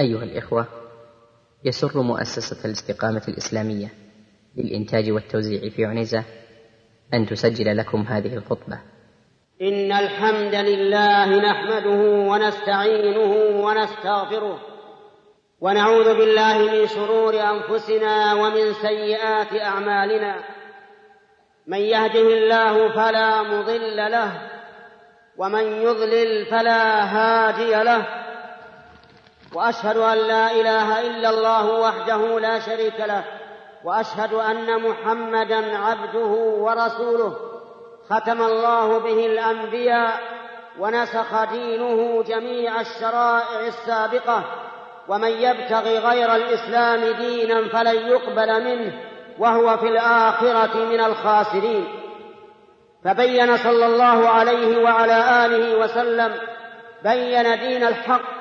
أيها الإخوة يسر مؤسسة الاستقامة الإسلامية للإنتاج والتوزيع في عنيزة أن تسجل لكم هذه الخطبة. إن الحمد لله نحمده ونستعينه ونستغفره ونعوذ بالله من شرور أنفسنا ومن سيئات أعمالنا. من يهده الله فلا مضل له ومن يضلل فلا هادي له. وأشهد أن لا إله إلا الله وحده لا شريك له وأشهد أن محمدا عبده ورسوله. ختم الله به الأنبياء ونسخ دينه جميع الشرائع السابقة. ومن يبتغي غير الإسلام دينا فلن يقبل منه وهو في الآخرة من الخاسرين. فبين صلى الله عليه وعلى آله وسلم بين دين الحق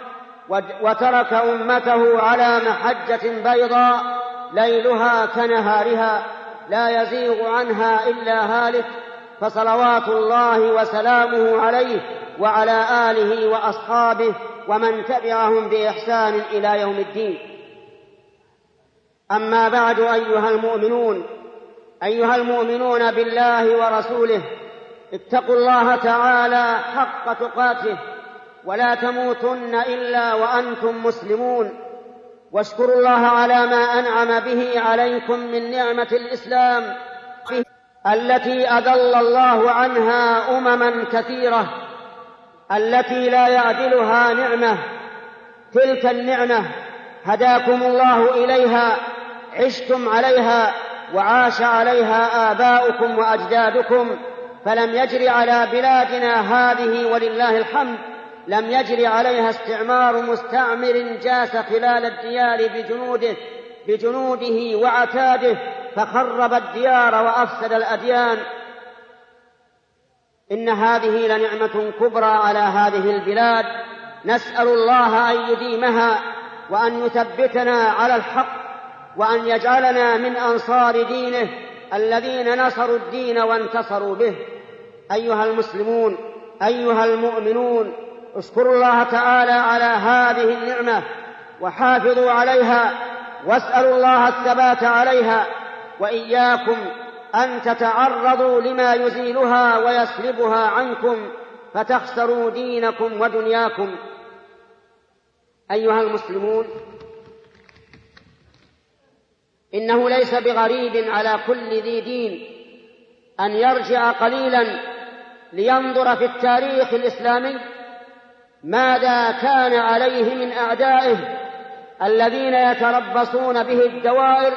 وترك أمته على محجة بيضاء ليلها كنهارها لا يزيغ عنها إلا هالك فصلوات الله وسلامه عليه وعلى آله وأصحابه ومن تبعهم بإحسان إلى يوم الدين. أما بعد أيها المؤمنون أيها المؤمنون بالله ورسوله اتقوا الله تعالى حق تقاته. ولا تموتن إلا وأنتم مسلمون. واشكروا الله على ما أنعم به عليكم من نعمة الإسلام التي أذل الله عنها أمما كثيرة التي لا يعدلها نعمة. تلك النعمة هداكم الله إليها عشتم عليها وعاش عليها آباؤكم وأجدادكم فلم يجر على بلادنا هذه ولله الحمد. لم يجر عليها استعمار مستعمر جاس خلال الديار بجنوده بجنوده وعتاده فخرب الديار وأفسد الأديان. إن هذه لنعمة كبرى على هذه البلاد. نسأل الله أن يديمها وأن يثبتنا على الحق وأن يجعلنا من أنصار دينه الذين نصروا الدين وانتصروا به. أيها المسلمون أيها المؤمنون اشكروا الله تعالى على هذه النعمة وحافظوا عليها واسألوا الله الثبات عليها وإياكم أن تتعرضوا لما يزيلها ويسلبها عنكم فتخسروا دينكم ودنياكم. أيها المسلمون إنه ليس بغريب على كل ذي دين أن يرجع قليلا لينظر في التاريخ الإسلامي ماذا كان عليه من أعدائه الذين يتربصون به الدوائر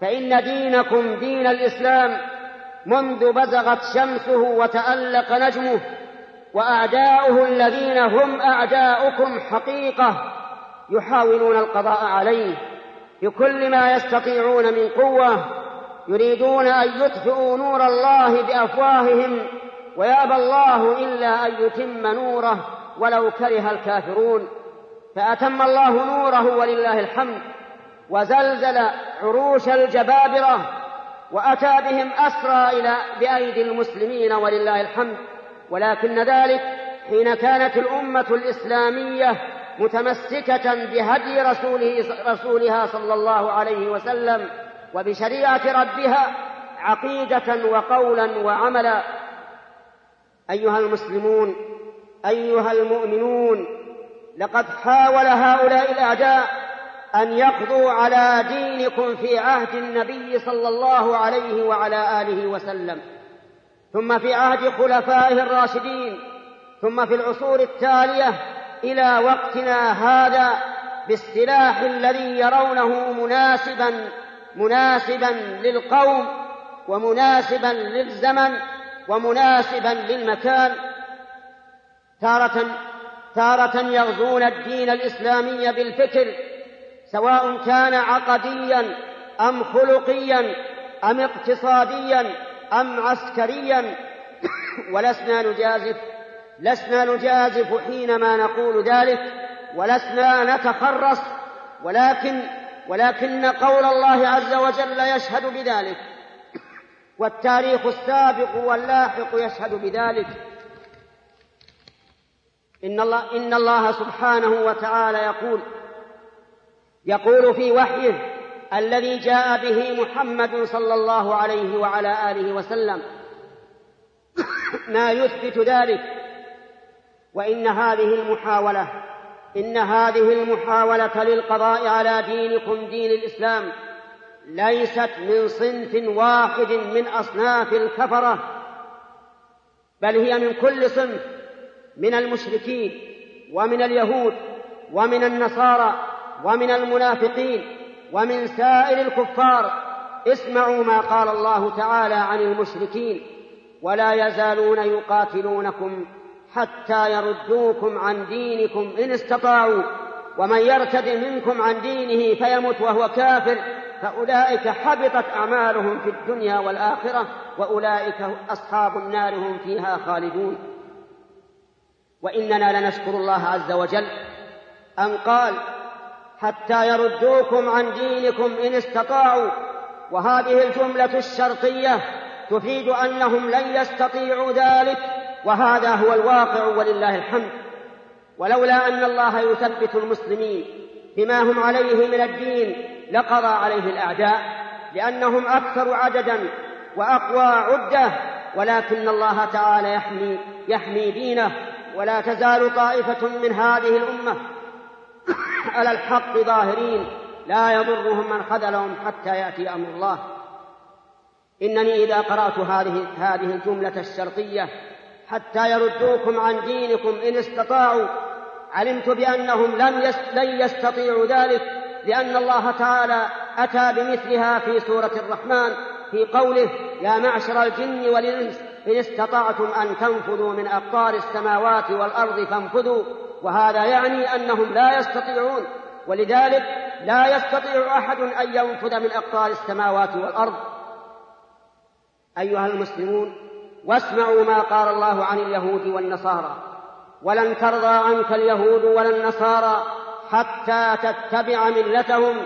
فإن دينكم دين الإسلام منذ بزغت شمسه وتألق نجمه وأعداؤه الذين هم أعداؤكم حقيقة يحاولون القضاء عليه بكل ما يستطيعون من قوة يريدون أن يطفئوا نور الله بأفواههم ويابى الله إلا أن يتم نوره ولو كره الكافرون فأتم الله نوره ولله الحمد وزلزل عروش الجبابرة وأتى بهم أسرى إلى بأيدي المسلمين ولله الحمد ولكن ذلك حين كانت الأمة الإسلامية متمسكة بهدي رسوله رسولها صلى الله عليه وسلم وبشريعة ربها عقيدة وقولا وعملا. أيها المسلمون أيها المؤمنون لقد حاول هؤلاء الأعداء أن يقضوا على دينكم في عهد النبي صلى الله عليه وعلى آله وسلم ثم في عهد خلفائه الراشدين ثم في العصور التالية إلى وقتنا هذا بالسلاح الذي يرونه مناسبا مناسبا للقوم ومناسبا للزمن ومناسبا للمكان. تارة تارة يغزون الدين الإسلامي بالفكر سواء كان عقديا أم خلقيا أم اقتصاديا أم عسكريا. ولسنا نجازف لسنا نجازف حينما نقول ذلك ولسنا نتخرص ولكن ولكن قول الله عز وجل يشهد بذلك. والتاريخ السابق واللاحق يشهد بذلك. إن الله, إن الله سبحانه وتعالى يقول يقول في وحيه الذي جاء به محمد صلى الله عليه وعلى آله وسلم ما يثبت ذلك وإن هذه المحاوله إن هذه المحاولة للقضاء على دينكم دين الإسلام ليست من صنف واحد من أصناف الكفرة بل هي من كل صنف. من المشركين ومن اليهود ومن النصارى ومن المنافقين ومن سائر الكفار اسمعوا ما قال الله تعالى عن المشركين ولا يزالون يقاتلونكم حتى يردوكم عن دينكم إن استطاعوا ومن يرتد منكم عن دينه فيمت وهو كافر فأولئك حبطت أعمالهم في الدنيا والآخرة وأولئك أصحاب النار هم فيها خالدون وإننا لنشكر الله عز وجل أن قال حتى يردوكم عن دينكم إن استطاعوا وهذه الجملة الشرطية تفيد أنهم لن يستطيعوا ذلك وهذا هو الواقع ولله الحمد. ولولا أن الله يثبت المسلمين بما هم عليه من الدين لقضى عليه الأعداء لأنهم أكثر عددا وأقوى عدة ولكن الله تعالى يحمي يحمي دينه ولا تزال طائفة من هذه الأمة على الحق ظاهرين لا يضرهم من خذلهم حتى يأتي أمر الله. إنني إذا قرأت هذه هذه الجملة الشرطيه حتى يردوكم عن دينكم إن استطاعوا علمت بأنهم لم لن يستطيعوا ذلك لأن الله تعالى أتى بمثلها في سورة الرحمن في قوله يا معشر الجن والإنس إن استطعتم أن تنفذوا من اقطار السماوات والأرض فانفذوا وهذا يعني أنهم لا يستطيعون. ولذلك لا يستطيع أحد أن ينفذ من اقطار السماوات والأرض. أيها المسلمون واسمعوا ما قال الله عن اليهود والنصارى. ولن ترضى عنك اليهود ولا النصارى حتى تتبع ملتهم.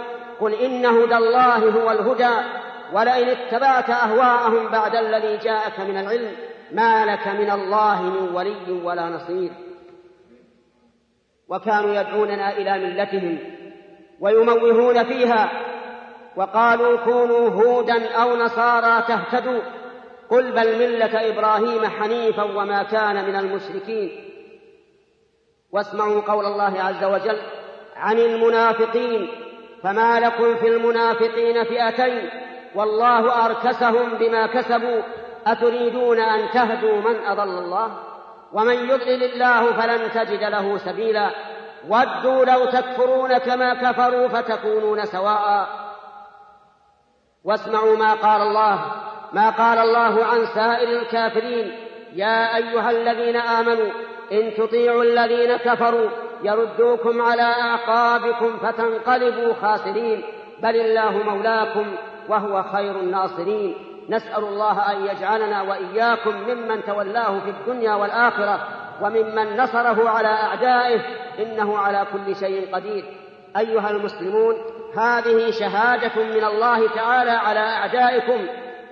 قل إن هدى الله هو الهدى. ولئن اتبعت أهواءهم بعد الذي جاءك من العلم ما لك من الله من ولي ولا نصير. وكانوا يدعوننا إلى ملتهم ويموهون فيها وقالوا كونوا هودا أو نصارى تهتدوا قل بل ملة إبراهيم حنيفا وما كان من المشركين. واسمعوا قول الله عز وجل عن المنافقين فما لكم في المنافقين فئتين والله أركسهم بما كسبوا أتريدون أن تهدوا من أضل الله؟ ومن يضلل الله فلن تجد له سبيلا. ودوا لو تكفرون كما كفروا فتكونون سواء. واسمعوا ما قال الله ما قال الله عن سائر الكافرين. يا أيها الذين آمنوا إن تطيعوا الذين كفروا يردوكم على أعقابكم فتنقلبوا خاسرين. بل الله مولاكم. وهو خير الناصرين. نسأل الله أن يجعلنا وإياكم ممن تولاه في الدنيا والآخرة وممن نصره على أعدائه. إنه على كل شيء قدير. أيها المسلمون هذه شهادة من الله تعالى على أعدائكم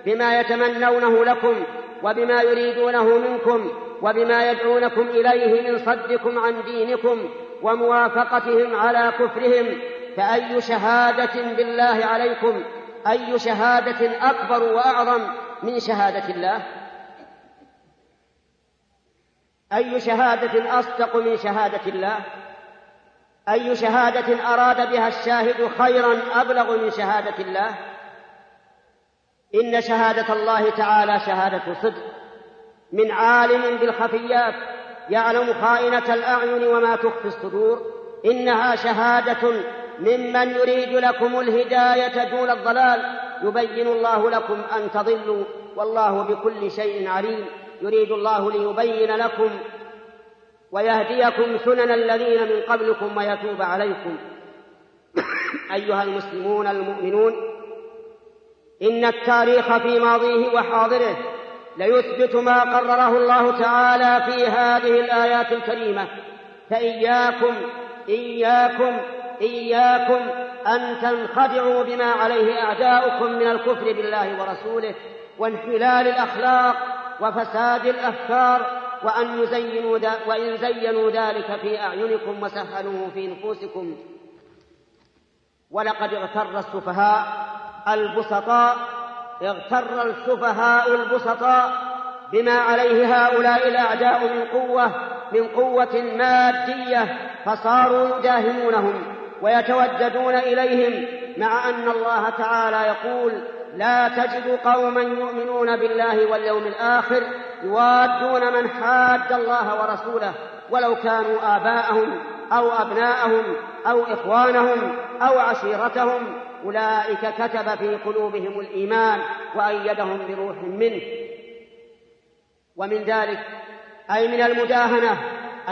بما يتمنونه لكم وبما يريدونه منكم وبما يدعونكم إليه من صدكم عن دينكم وموافقتهم على كفرهم. فأي شهادة بالله عليكم أي شهادة أكبر وأعظم من شهادة الله؟ أي شهادة أصدق من شهادة الله؟ أي شهادة أراد بها الشاهد خيرا أبلغ من شهادة الله؟ إن شهادة الله تعالى شهادة صدق. من عالم بالخفيات يعلم خائنة الأعين وما تخفي الصدور. إنها شهادة ممن يريد لكم الهداية دون الضلال يبين الله لكم أن تضلوا والله بكل شيء عليم. يريد الله ليبين لكم ويهديكم سنن الذين من قبلكم ويتوب عليكم. أيها المسلمون المؤمنون إن التاريخ في ماضيه وحاضره ليثبت ما قرره الله تعالى في هذه الآيات الكريمة. فإياكم إياكم إياكم أن تنخدعوا بما عليه أعداؤكم من الكفر بالله ورسوله وانحلال الأخلاق وفساد الأفكار وأن يزينوا وإن زينوا ذلك في أعينكم وسهلوه في نفوسكم. ولقد اغتر السفهاء البسطاء اغتر السفهاء البسطاء بما عليه هؤلاء الأعداء من قوه من قوة مادية فصاروا يداهمونهم ويتوددون إليهم مع أن الله تعالى يقول لا تجد قوما يؤمنون بالله واليوم الآخر يوادون من حاد الله ورسوله ولو كانوا آباءهم أو أبناءهم أو إخوانهم أو عشيرتهم. أولئك كتب في قلوبهم الإيمان وأيدهم بروح منه. ومن ذلك أي من المداهنة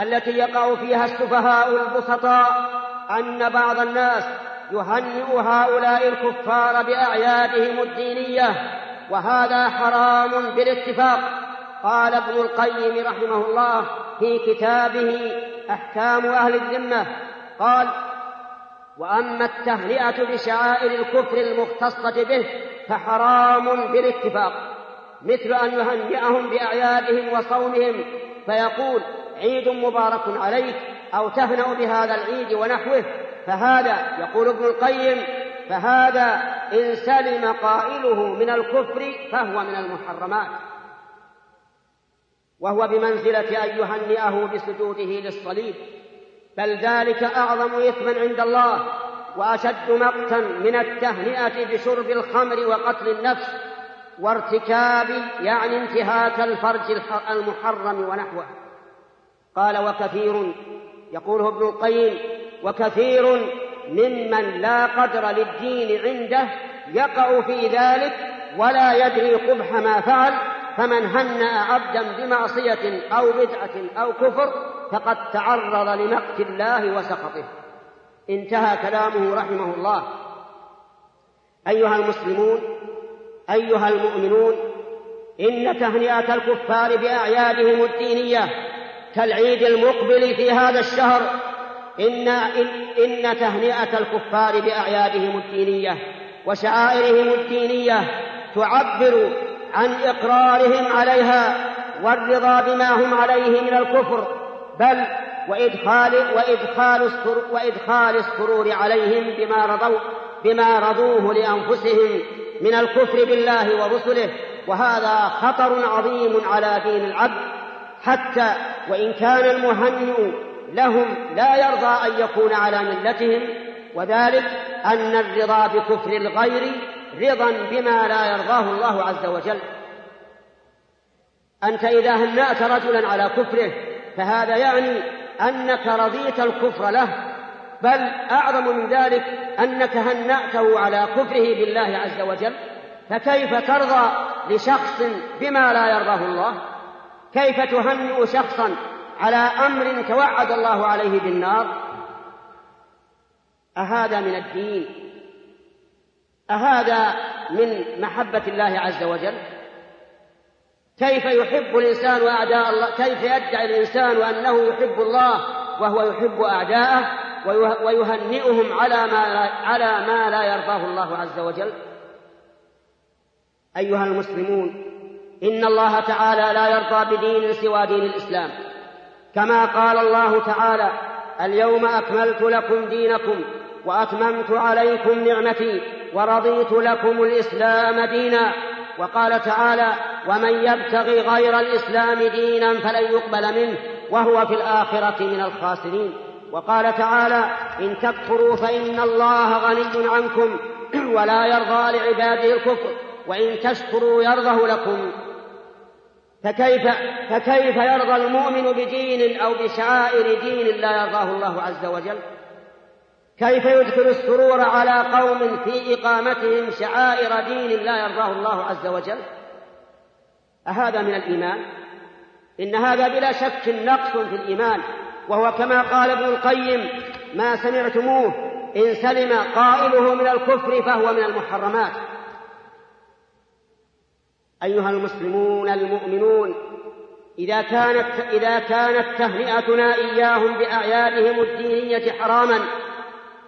التي يقع فيها السفهاء البسطاء أن بعض الناس يهنئ هؤلاء الكفار بأعيادهم الدينية وهذا حرام بالاتفاق. قال ابن القيم رحمه الله في كتابه أحكام أهل الذمة قال وأما التهنئة بشعائر الكفر المختصة به فحرام بالاتفاق. مثل أن يهنئهم بأعيادهم وصومهم فيقول عيد مبارك عليك أو تهنأ بهذا العيد ونحوه فهذا يقول ابن القيم فهذا إن سلم قائله من الكفر فهو من المحرمات. وهو بمنزلة ان يهنئه بسجوده للصليب. بل ذلك أعظم إثما عند الله وأشد مقتا من التهنئة بشرب الخمر وقتل النفس وارتكاب يعني انتهاك الفرج المحرم ونحوه. قال وكثير يقوله ابن القيم وكثير ممن لا قدر للدين عنده يقع في ذلك ولا يدري قبح ما فعل فمن هنأ عبدا بمعصية أو بدعة أو كفر فقد تعرض لمقت الله وسخطه. انتهى كلامه رحمه الله. أيها المسلمون أيها المؤمنون إن تهنئة الكفار بأعيادهم الدينية كالعيد المقبل في هذا الشهر إن, إن, إن تهنئة الكفار بأعيادهم الدينية وشعائرهم الدينية تعبر عن إقرارهم عليها والرضا بما هم عليه من الكفر بل وإدخال وإدخال وإدخال السرور عليهم بما رضوا بما رضوه لأنفسهم من الكفر بالله ورسله وهذا خطر عظيم على دين العبد حتى وإن كان المهنئ لهم لا يرضى أن يكون على ملتهم وذلك أن الرضا بكفر الغير رضا بما لا يرضاه الله عز وجل. أنت إذا هنأت رجلا على كفره فهذا يعني أنك رضيت الكفر له بل أعظم من ذلك أنك هنأته على كفره بالله عز وجل. فكيف ترضى لشخص بما لا يرضاه الله؟ كيف تهنئ شخصا على أمر توعد الله عليه بالنار؟ أهذا من الدين. أهذا من محبة الله عز وجل. كيف يحب الإنسان أعداء الله؟ كيف يدعي الإنسان أنه يحب الله وهو يحب أعداءه ويهنئهم على ما على ما لا يرضاه الله عز وجل؟ أيها المسلمون إن الله تعالى لا يرضى بدين سوى دين الإسلام. كما قال الله تعالى اليوم أكملت لكم دينكم وأتممت عليكم نعمتي ورضيت لكم الإسلام دينا. وقال تعالى ومن يبتغي غير الإسلام دينا فلن يقبل منه وهو في الآخرة من الخاسرين. وقال تعالى إن تكفروا فإن الله غني عنكم ولا يرضى لعباده الكفر وإن تشكروا يرضه لكم. فكيف فكيف يرضى المؤمن بدين أو بشعائر دين لا يرضاه الله عز وجل؟ كيف يدخل السرور على قوم في إقامتهم شعائر دين لا يرضاه الله عز وجل؟ أهذا من الإيمان. إن هذا بلا شك نقص في الإيمان وهو كما قال ابن القيم ما سمعتموه إن سلم قائله من الكفر فهو من المحرمات. أيها المسلمون المؤمنون إذا كانت إذا كانت تهنئتنا إياهم بأعيادهم الدينية حراما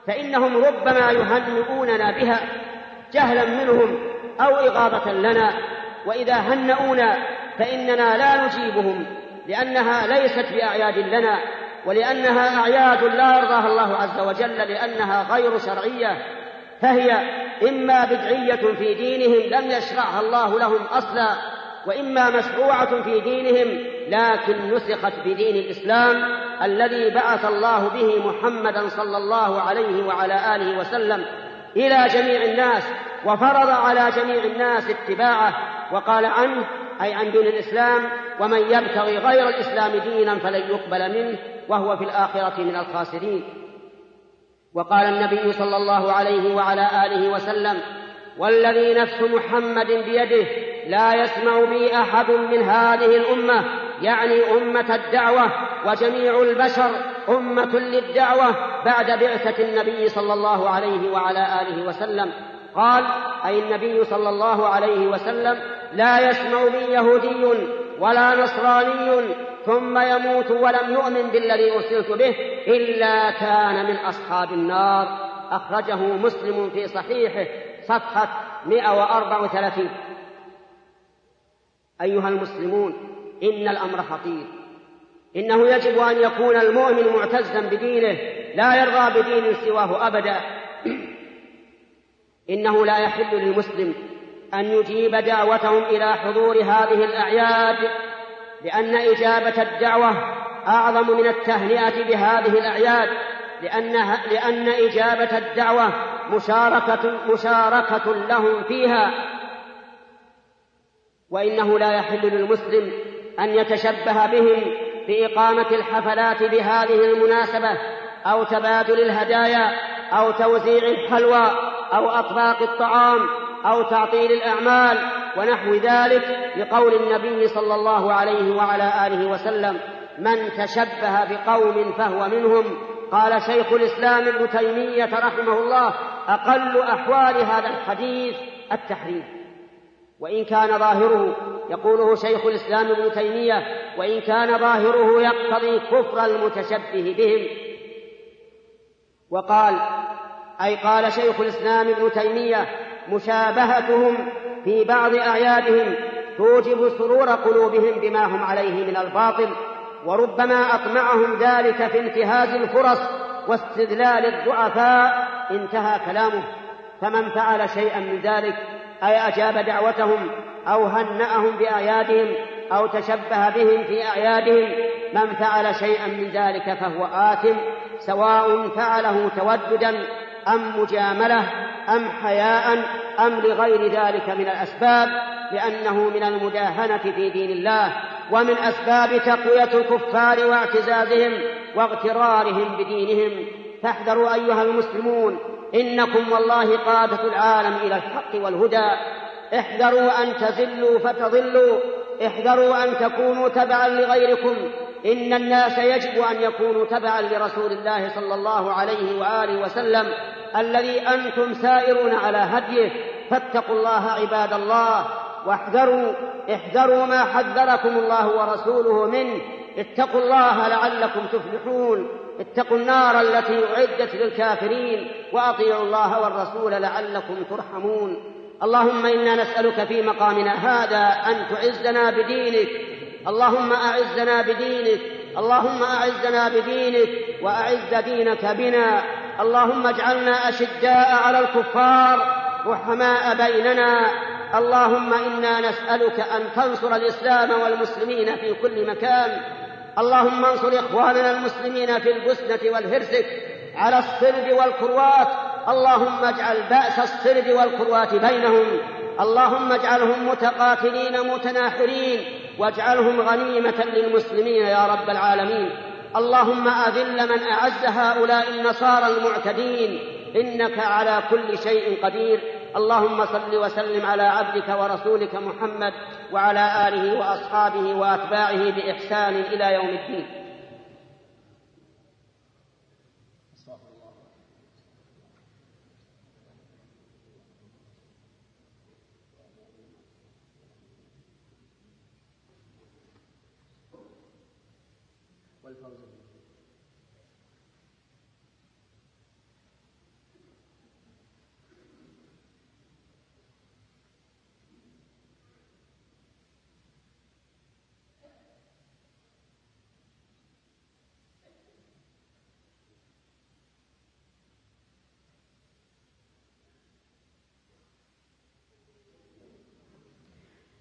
فإنهم ربما يهنئوننا بها جهلا منهم أو إغاظة لنا وإذا هنؤونا فإننا لا نجيبهم لأنها ليست بأعياد لنا ولأنها أعياد لا يرضاها الله عز وجل لأنها غير شرعية فهي إما بدعية في دينهم لم يشرعها الله لهم أصلا وإما مشروعة في دينهم لكن نسخت بدين الإسلام الذي بعث الله به محمدا صلى الله عليه وعلى آله وسلم إلى جميع الناس وفرض على جميع الناس اتباعه وقال عنه أي عن دين الإسلام ومن يبتغي غير الإسلام دينا فلن يقبل منه وهو في الآخرة من الخاسرين. وقال النبي صلى الله عليه وعلى آله وسلم والذي نفس محمد بيده لا يسمع بي أحد من هذه الأمة يعني أمة الدعوة وجميع البشر أمة للدعوة بعد بعثة النبي صلى الله عليه وعلى آله وسلم. قال أي النبي صلى الله عليه وسلم لا يسمع بي يهودي ولا نصراني ثم يموت ولم يؤمن بالذي أرسلت به إلا كان من أصحاب النار. أخرجه مسلم في صحيحه صفحة 134 أيها المسلمون إن الأمر خطير. إنه يجب أن يكون المؤمن معتزا بدينه لا يرضى بدين سواه أبدا. إنه لا يحل للمسلم أن يجيب دعوتهم إلى حضور هذه الأعياد لأن إجابة الدعوة أعظم من التهنئة بهذه الأعياد لأنها لأن إجابة الدعوة مشاركة مشاركة لهم فيها. وإنه لا يحل للمسلم أن يتشبه بهم بإقامة الحفلات بهذه المناسبة أو تبادل الهدايا أو توزيع الحلوى أو أطباق الطعام. أو تعطيل الأعمال ونحو ذلك لقول النبي صلى الله عليه وعلى آله وسلم من تشبه بقوم فهو منهم. قال شيخ الإسلام ابن تيمية رحمه الله أقل أحوال هذا الحديث التحريم وإن كان ظاهره يقوله شيخ الإسلام ابن تيمية وإن كان ظاهره يقتضي كفر المتشبه بهم. وقال أي قال شيخ الإسلام ابن تيمية مشابهتهم في بعض أعيادهم توجب سرور قلوبهم بما هم عليه من الباطل وربما أطمعهم ذلك في انتهاز الفرص واستذلال الضعفاء. انتهى كلامه. فمن فعل شيئا من ذلك أي أجاب دعوتهم أو هنأهم بأعيادهم أو تشبه بهم في أعيادهم من فعل شيئا من ذلك فهو آثم سواء فعله توددا أم مجاملة أم حياء أم لغير ذلك من الأسباب لأنه من المداهنة في دين الله ومن أسباب تقوية الكفار واعتزازهم واغترارهم بدينهم. فاحذروا أيها المسلمون إنكم والله قادة العالم إلى الحق والهدى. احذروا أن تزلوا فتضلوا احذروا أن تكونوا تبعا لغيركم. إن الناس يجب أن يكونوا تبعا لرسول الله صلى الله عليه وآله وسلم الذي أنتم سائرون على هديه. فاتقوا الله عباد الله واحذروا احذروا ما حذركم الله ورسوله منه. اتقوا الله لعلكم تفلحون. اتقوا النار التي أعدت للكافرين وأطيعوا الله والرسول لعلكم ترحمون. اللهم إنا نسألك في مقامنا هذا أن تعزنا بدينك اللهم أعزنا بدينك اللهم أعزنا بدينك وأعز دينك بنا. اللهم اجعلنا أشداء على الكفار رحماء بيننا. اللهم إنا نسألك أن تنصر الإسلام والمسلمين في كل مكان. اللهم انصر إخواننا المسلمين في البسنه والهرسك على الصرب والكروات. اللهم اجعل بأس الصرب والكروات بينهم. اللهم اجعلهم متقاتلين متناحرين. واجعلهم غنيمة للمسلمين يا رب العالمين. اللهم أذل من أعز هؤلاء النصارى المعتدين. إنك على كل شيء قدير. اللهم صل وسلم على عبدك ورسولك محمد وعلى آله وأصحابه وأتباعه بإحسان إلى يوم الدين.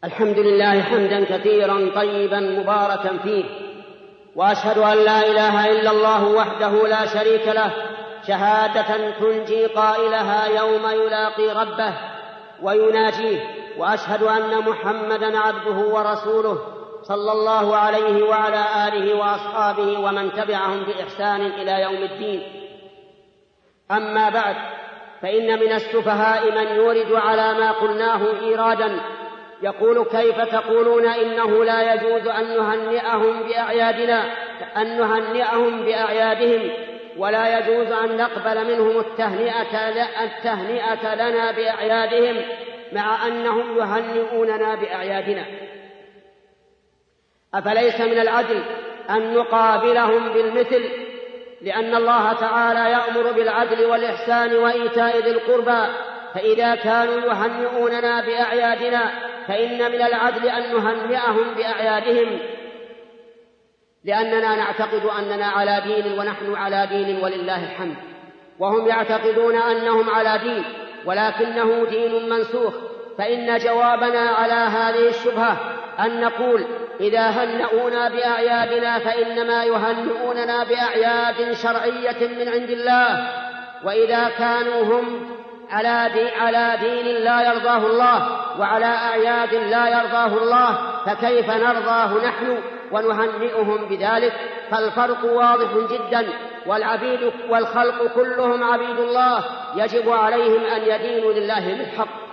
الحمد لله حمدا كثيرا طيبا مباركا فيه. وأشهد أن لا إله إلا الله وحده لا شريك له شهادة تنجي قائلها يوم يلاقي ربه ويناجيه. وأشهد أن محمدا عبده ورسوله صلى الله عليه وعلى آله وأصحابه ومن تبعهم بإحسان إلى يوم الدين. أما بعد فإن من السفهاء من يورد على ما قلناه إيرادا يقول كيف تقولون إنه لا يجوز أن نهنئهم بأعيادنا أن نهنئهم بأعيادهم ولا يجوز أن نقبل منهم التهنئة التهنئة لنا بأعيادهم مع أنهم يهنئوننا بأعيادنا. أفليس من العدل أن نقابلهم بالمثل؟ لأن الله تعالى يأمر بالعدل والإحسان وإيتاء ذي القربى فإذا كانوا يهنئوننا بأعيادنا فإن من العدل أن نهنئهم بأعيادهم لأننا نعتقد أننا على دين ونحن على دين ولله الحمد. وهم يعتقدون أنهم على دين ولكنه دين منسوخ. فإن جوابنا على هذه الشبهة أن نقول إذا هنؤونا بأعيادنا فإنما يهنئوننا بأعياد شرعية من عند الله. وإذا كانوا هم على على دين لا يرضاه الله وعلى أعياد لا يرضاه الله فكيف نرضاه نحن ونهنئهم بذلك؟ فالفرق واضح جدا والعبيد والخلق كلهم عبيد الله يجب عليهم أن يدينوا لله بالحق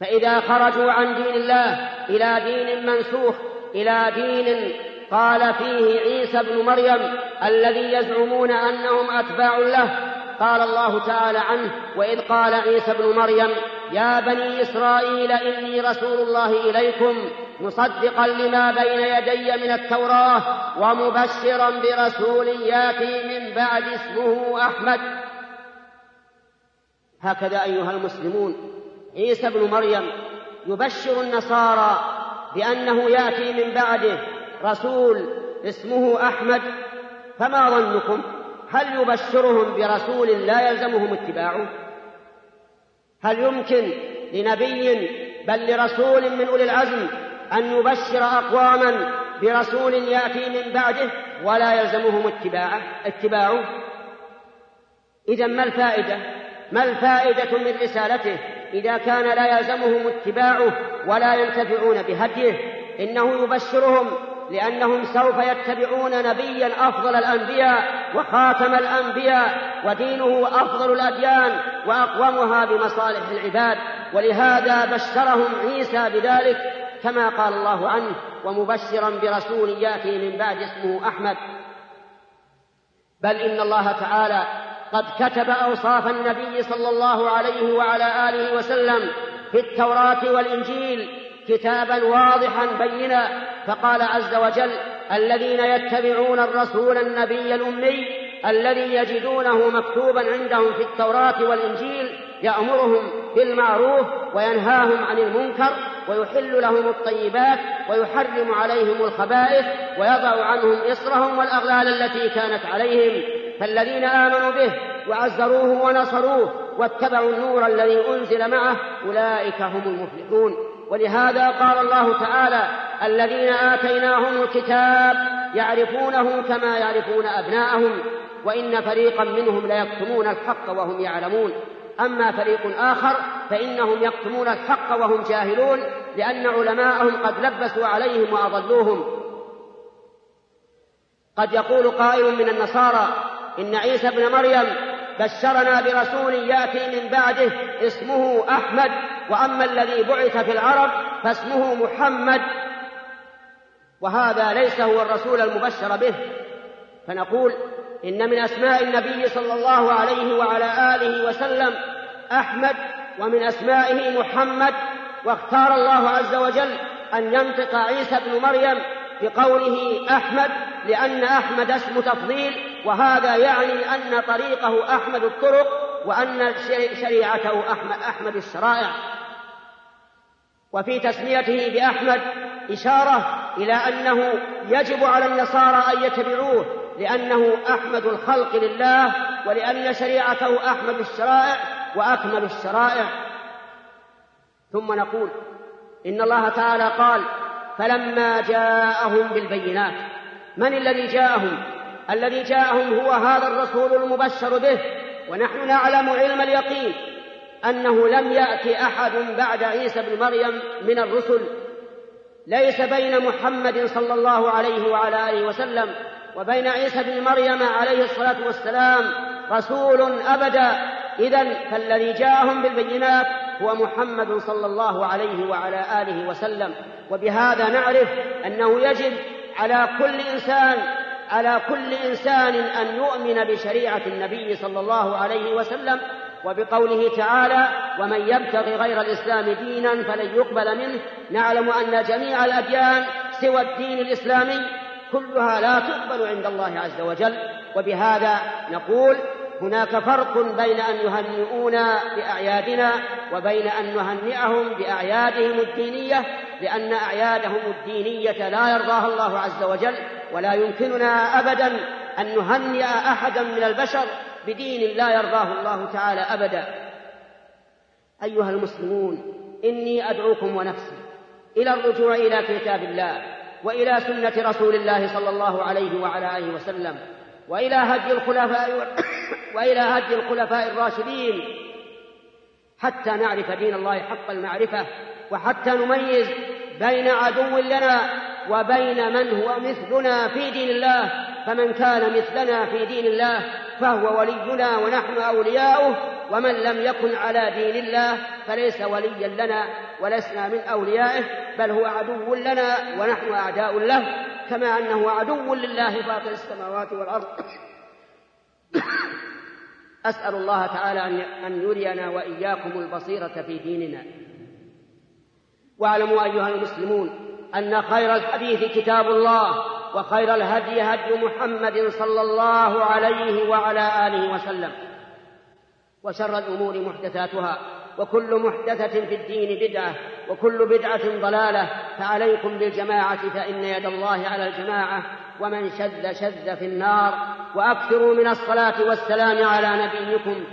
فإذا خرجوا عن دين الله إلى دين منسوخ إلى دين قال فيه عيسى ابن مريم الذي يزعمون أنهم أتباع له قال الله تعالى عنه وإذ قال عيسى ابن مريم يا بني إسرائيل إني رسول الله إليكم مصدقا لما بين يدي من التوراة ومبشرا برسول ياتي من بعد اسمه أحمد. هكذا أيها المسلمون عيسى ابن مريم يبشر النصارى بأنه ياتي من بعده رسول اسمه أحمد فما ظنكم؟ هل يبشرهم برسول لا يلزمهم اتباعه؟ هل يمكن لنبي بل لرسول من أولي العزم أن يبشر أقواما برسول يأتي من بعده ولا يلزمهم اتباعه؟ اتباعه؟ إذا ما الفائدة؟ ما الفائدة من رسالته إذا كان لا يلزمهم اتباعه ولا ينتفعون بهديه؟ إنه يبشرهم لأنهم سوف يتبعون نبيا أفضل الأنبياء وخاتم الأنبياء ودينه أفضل الأديان وأقومها بمصالح العباد. ولهذا بشرهم عيسى بذلك كما قال الله عنه ومبشرا برسول يأتي من بعد اسمه أحمد. بل إن الله تعالى قد كتب أوصاف النبي صلى الله عليه وعلى آله وسلم في التوراة والإنجيل كتابا واضحا بينا فقال عز وجل الذين يتبعون الرسول النبي الأمي الذي يجدونه مكتوبا عندهم في التوراة والإنجيل يأمرهم بالمعروف وينهاهم عن المنكر ويحل لهم الطيبات ويحرم عليهم الخبائث ويضع عنهم إصرهم والأغلال التي كانت عليهم. فالذين آمنوا به وعزروه ونصروه واتبعوا النور الذي أنزل معه أولئك هم المفلحون. ولهذا قال الله تعالى الذين آتيناهم الكتاب يعرفونه كما يعرفون أبناءهم وإن فريقا منهم ليكتمون الحق وهم يعلمون. أما فريق آخر فإنهم يكتمون الحق وهم جاهلون لأن علماءهم قد لبسوا عليهم وأضلوهم. قد يقول قائل من النصارى إن عيسى ابن مريم بشرنا برسول يأتي من بعده اسمه أحمد. وأما الذي بعث في العرب فاسمه محمد وهذا ليس هو الرسول المبشر به. فنقول إن من أسماء النبي صلى الله عليه وعلى آله وسلم أحمد ومن أسمائه محمد. واختار الله عز وجل أن ينطق عيسى ابن مريم بقوله أحمد لأن أحمد اسم تفضيل وهذا يعني أن طريقه أحمد الطرق وأن شريعته احمد أحمد الشرائع. وفي تسميته بأحمد إشارة إلى أنه يجب على النصارى أن يتبعوه لأنه أحمد الخلق لله ولأن شريعته أحمد الشرائع وأكمل الشرائع. ثم نقول إن الله تعالى قال فلما جاءهم بالبينات من الذي جاءهم؟ الذي جاءهم هو هذا الرسول المبشر به ونحن نعلم علم اليقين. أنه لم يات أحد بعد عيسى بن مريم من الرسل. ليس بين محمد صلى الله عليه وعلى آله وسلم وبين عيسى بن مريم عليه الصلاة والسلام رسول أبدا. إذا فالذي جاءهم بالبينات هو محمد صلى الله عليه وعلى آله وسلم. وبهذا نعرف أنه يجب على كل إنسان على كل إنسان أن يؤمن بشريعة النبي صلى الله عليه وسلم وبقوله تعالى ومن يبتغي غير الاسلام دينا فلن يقبل منه نعلم ان جميع الاديان سوى الدين الاسلامي كلها لا تقبل عند الله عز وجل وبهذا نقول هناك فرق بين أن يهنئونا بأعيادنا وبين أن نهنئهم بأعيادهم الدينيه لأن أعيادهم الدينية لا يرضاها الله عز وجل ولا يمكننا ابدا أن نهنئ احدا من البشر بدين لا يرضاه الله تعالى أبدا. أيها المسلمون إني أدعوكم ونفسي إلى الرجوع إلى كتاب الله وإلى سنة رسول الله صلى الله عليه وعلى آله وسلم وإلى هدي الخلفاء وإلى هدي الخلفاء الراشدين حتى نعرف دين الله حق المعرفة وحتى نميز بين عدو لنا وبين من هو مثلنا في دين الله. فمن كان مثلنا في دين الله فهو ولينا ونحن أولياؤه ومن لم يكن على دين الله فليس وليا لنا ولسنا من أوليائه بل هو عدو لنا ونحن أعداء له كما أنه عدو لله فاطر السماوات والأرض. أسأل الله تعالى أن يرينا وإياكم البصيرة في ديننا. واعلموا أيها المسلمون أن خير الحديث كتاب الله. وخير الهدي هدي محمد صلى الله عليه وعلى آله وسلم. وشر الأمور محدثاتها وكل محدثة في الدين بدعة وكل بدعة ضلالة فعليكم بالجماعة فإن يد الله على الجماعة ومن شذ شذ في النار وأكثروا من الصلاة والسلام على نبيكم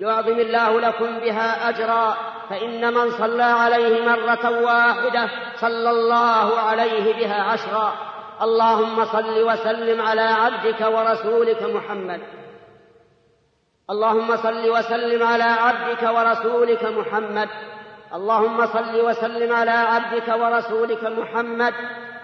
يعظم الله لكم بها أجرا فإن من صلى عليه مرة واحدة صلى الله عليه بها عشرا. اللهم صل وسلم على عبدك ورسولك محمد. اللهم صل وسلم على عبدك ورسولك محمد. اللهم صل وسلم على عبدك ورسولك محمد.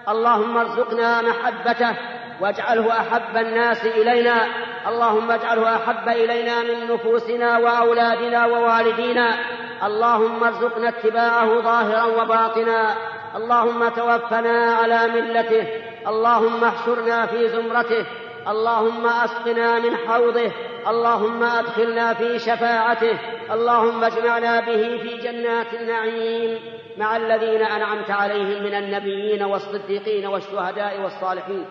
اللهم ارزقنا محبته واجعله أحب الناس إلينا. اللهم اجعله أحب إلينا من نفوسنا وأولادنا ووالدينا. اللهم ارزقنا اتباعه ظاهرا وباطنا. اللهم توفنا على ملته. اللهم احشرنا في زمرته اللهم اسقنا من حوضه اللهم ادخلنا في شفاعته اللهم اجمعنا به في جنات النعيم مع الذين انعمت عليهم من النبيين والصديقين والشهداء والصالحين.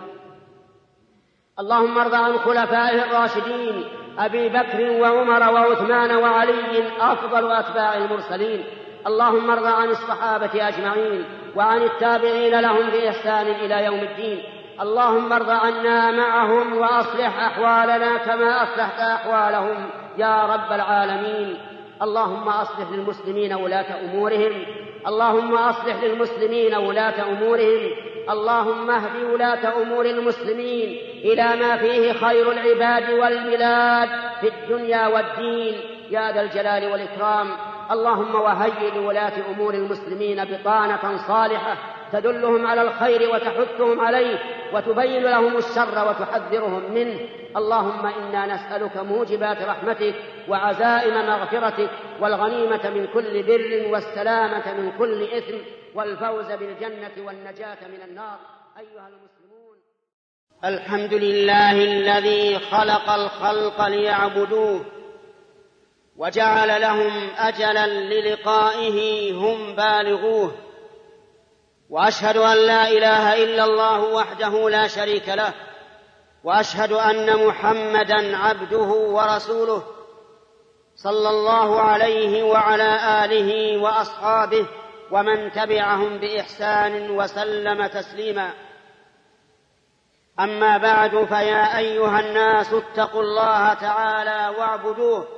اللهم ارض عن خلفائه الراشدين أبي بكر وعمر وعثمان وعلي أفضل أتباع المرسلين. اللهم ارض عن الصحابة أجمعين. وعن التابعين لهم بإحسان إلى يوم الدين. اللهم ارض عنا معهم وأصلح أحوالنا كما أصلحت أحوالهم يا رب العالمين. اللهم أصلح للمسلمين ولاة أمورهم. اللهم أصلح للمسلمين ولاة أمورهم. اللهم اهد ولاة أمور المسلمين إلى ما فيه خير العباد والبلاد في الدنيا والدين. يا ذا الجلال والإكرام. اللهم وهيئ لولاة أمور المسلمين بطانة صالحة تدلهم على الخير وتحثهم عليه وتبين لهم الشر وتحذرهم منه. اللهم إنا نسألك موجبات رحمتك وعزائم مغفرتك والغنيمة من كل بر والسلامة من كل إثم والفوز بالجنة والنجاة من النار. أيها المسلمون الحمد لله الذي خلق الخلق ليعبدوه وجعل لهم أجلا للقائه هم بالغوه. وأشهد أن لا إله إلا الله وحده لا شريك له. وأشهد أن محمدا عبده ورسوله صلى الله عليه وعلى آله وأصحابه ومن تبعهم بإحسان وسلم تسليما. أما بعد فيا أيها الناس اتقوا الله تعالى واعبدوه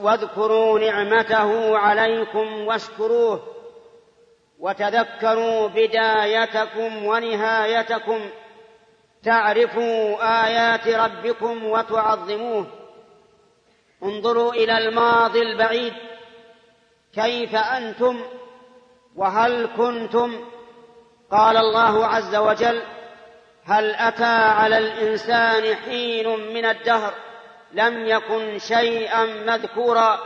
واذكروا نعمته عليكم واشكروه وتذكروا بدايتكم ونهايتكم تعرفوا آيات ربكم وتعظموه انظروا إلى الماضي البعيد كيف أنتم وهل كنتم قال الله عز وجل هل أتى على الإنسان حين من الدهر لم يكن شيئا مذكورا.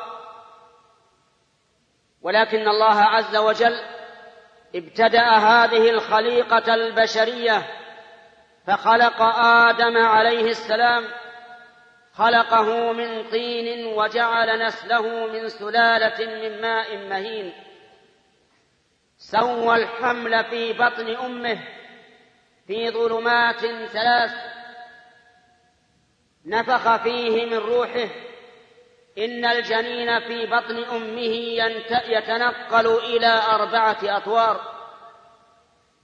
ولكن الله عز وجل ابتدأ هذه الخليقة البشرية فخلق آدم عليه السلام خلقه من طين وجعل نسله من سلالة من ماء مهين. سوى الحمل في بطن أمه في ظلمات ثلاث نفخ فيه من روحه. إن الجنين في بطن أمه يتنقل إلى أربعة أطوار.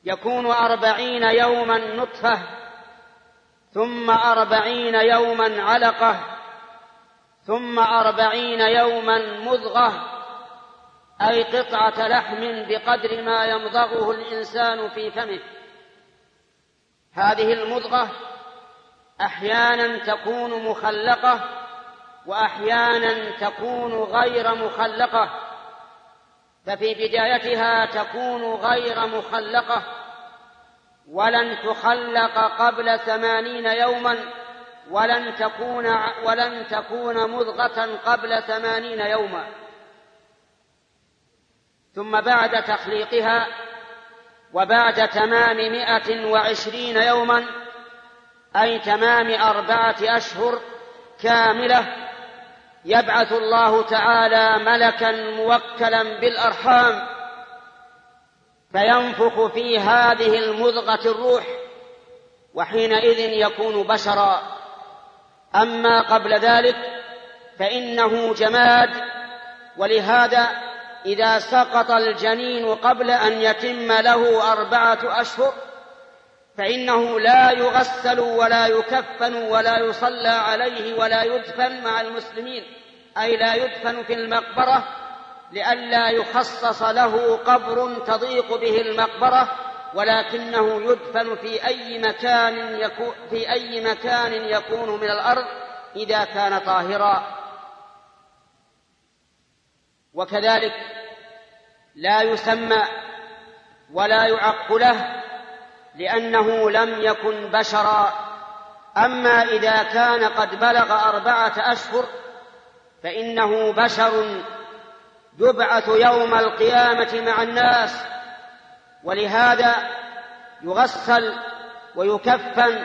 يكون أربعين يوما نطفة ثم أربعين يوما علقة ثم أربعين يوما مضغة. أي قطعة لحم بقدر ما يمضغه الإنسان في فمه. هذه المضغة أحيانا تكون مخلقة وأحيانا تكون غير مخلقة. ففي بدايتها تكون غير مخلقة ولن تخلق قبل ثمانين يوما ولن تكون ولن تكون مضغة قبل ثمانين يوما. ثم بعد تخليقها وبعد تمام مئة وعشرين يوما أي تمام أربعة أشهر كاملة يبعث الله تعالى ملكا موكلا بالأرحام فينفخ في هذه المضغة الروح وحينئذ يكون بشرا. أما قبل ذلك فإنه جماد ولهذا إذا سقط الجنين قبل أن يتم له أربعة أشهر فإنه لا يغسل ولا يكفن ولا يصلى عليه ولا يدفن مع المسلمين. أي لا يدفن في المقبرة لئلا يخصص له قبر تضيق به المقبرة ولكنه يدفن في أي مكان يكون في أي مكان يكون من الأرض إذا كان طاهرا. وكذلك لا يسمى ولا يعق له لأنه لم يكن بشرا. أما إذا كان قد بلغ أربعة أشهر فإنه بشر يبعث يوم القيامة مع الناس ولهذا يغسل ويكفن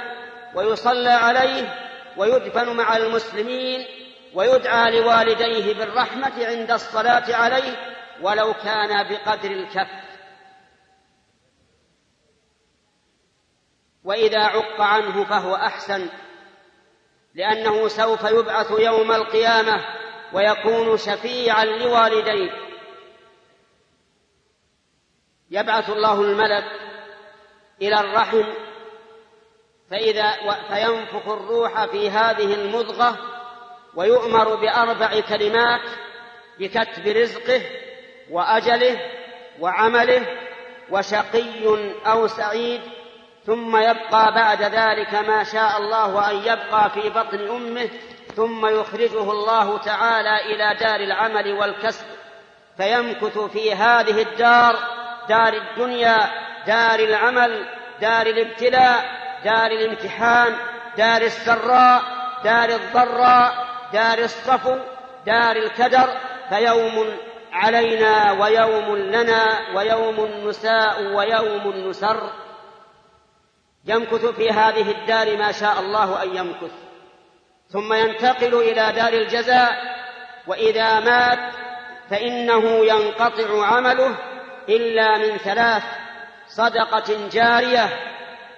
ويصلى عليه ويدفن مع المسلمين ويدعى لوالديه بالرحمة عند الصلاة عليه ولو كان بقدر الكف. وإذا عق عنه فهو أحسن لأنه سوف يبعث يوم القيامة ويكون شفيعا لوالديه. يبعث الله الملك إلى الرحم فإذا فينفخ الروح في هذه المضغة ويؤمر بأربع كلمات بكتب رزقه وأجله وعمله وشقي أو سعيد ثم يبقى بعد ذلك ما شاء الله ان يبقى في بطن أمه ثم يخرجه الله تعالى إلى دار العمل والكسب. فيمكث في هذه الدار دار الدنيا دار العمل دار الابتلاء دار الامتحان دار السراء دار الضراء دار الصفو دار الكدر. فيوم علينا ويوم لنا ويوم نساء ويوم نسر. يمكث في هذه الدار ما شاء الله أن يمكث. ثم ينتقل إلى دار الجزاء وإذا مات فإنه ينقطع عمله إلا من ثلاث صدقة جارية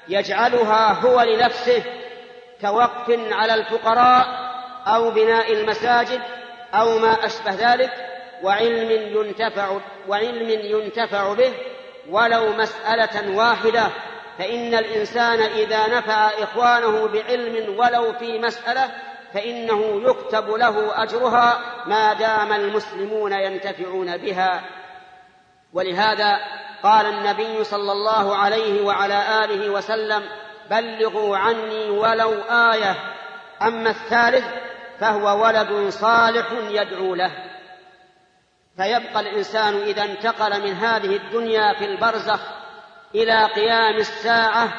يجعلها هو لنفسه كوقف على الفقراء أو بناء المساجد أو ما أشبه ذلك وعلم ينتفع وعلم ينتفع به ولو مسألة واحدة. فإن الإنسان إذا نفع إخوانه بعلم ولو في مسألة فإنه يكتب له أجرها ما دام المسلمون ينتفعون بها. ولهذا قال النبي صلى الله عليه وعلى آله وسلم بلغوا عني ولو آية أما الثالث فهو ولد صالح يدعو له. فيبقى الإنسان إذا انتقل من هذه الدنيا في البرزخ إلى قيام الساعة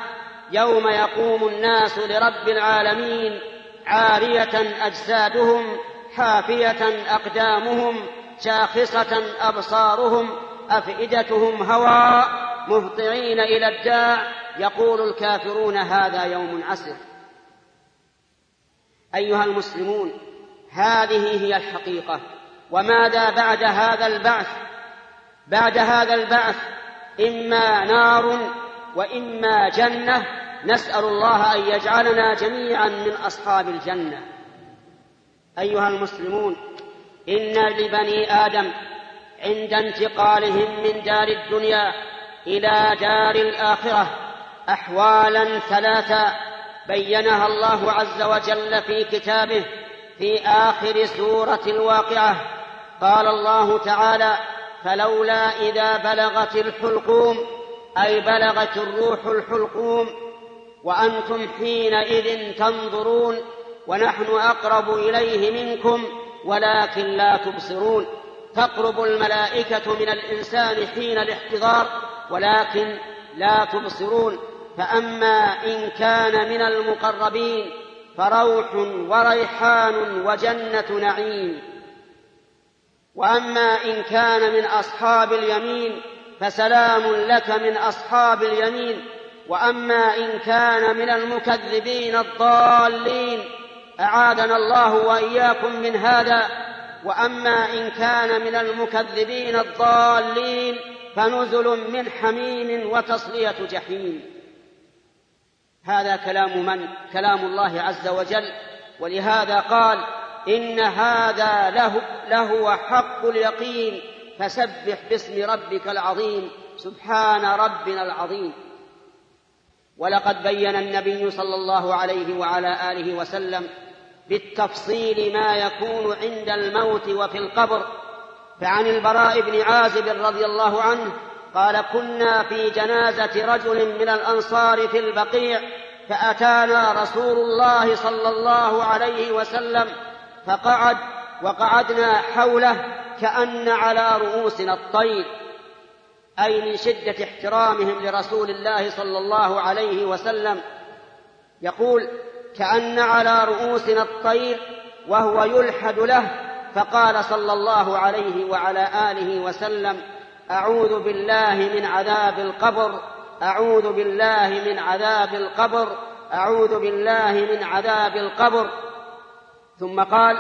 يوم يقوم الناس لرب العالمين عارية أجسادهم حافية أقدامهم شاخصة أبصارهم أفئدتهم هواء مهطعين إلى الداع يقول الكافرون هذا يوم عسر. أيها المسلمون هذه هي الحقيقة. وماذا بعد هذا البعث؟ بعد هذا البعث إما نار وإما جنة نسأل الله أن يجعلنا جميعا من أصحاب الجنة. أيها المسلمون إن لبني آدم عند انتقالهم من دار الدنيا إلى دار الآخرة احوالا ثلاثة بينها الله عز وجل في كتابه في آخر سورة الواقعة. قال الله تعالى فلولا إذا بلغت الحلقوم أي بلغت الروح الحلقوم وأنتم حينئذ تنظرون ونحن أقرب إليه منكم ولكن لا تبصرون. تقرب الملائكة من الإنسان حين الاحتضار ولكن لا تبصرون. فأما إن كان من المقربين فروح وريحان وجنة نعيم. وأما إن كان من أصحاب اليمين فسلام لك من أصحاب اليمين. وأما إن كان من المكذبين الضالين أعاذنا الله وإياكم من هذا. وأما إن كان من المكذبين الضالين فنزل من حميم وتصلية جحيم. هذا كلام من؟ كلام الله عز وجل. ولهذا قال إن هذا له لهو حق اليقين فسبح باسم ربك العظيم سبحان ربنا العظيم. ولقد بين النبي صلى الله عليه وعلى آله وسلم بالتفصيل ما يكون عند الموت وفي القبر. فعن البراء بن عازب رضي الله عنه قال كنا في جنازة رجل من الأنصار في البقيع فأتانا رسول الله صلى الله عليه وسلم فقعد وقعدنا حوله كأن على رؤوسنا الطير أي من شدة احترامهم لرسول الله صلى الله عليه وسلم. يقول كأن على رؤوسنا الطير وهو يلحد له فقال صلى الله عليه وعلى آله وسلم أعوذ بالله من عذاب القبر أعوذ بالله من عذاب القبر أعوذ بالله من عذاب القبر. ثم قال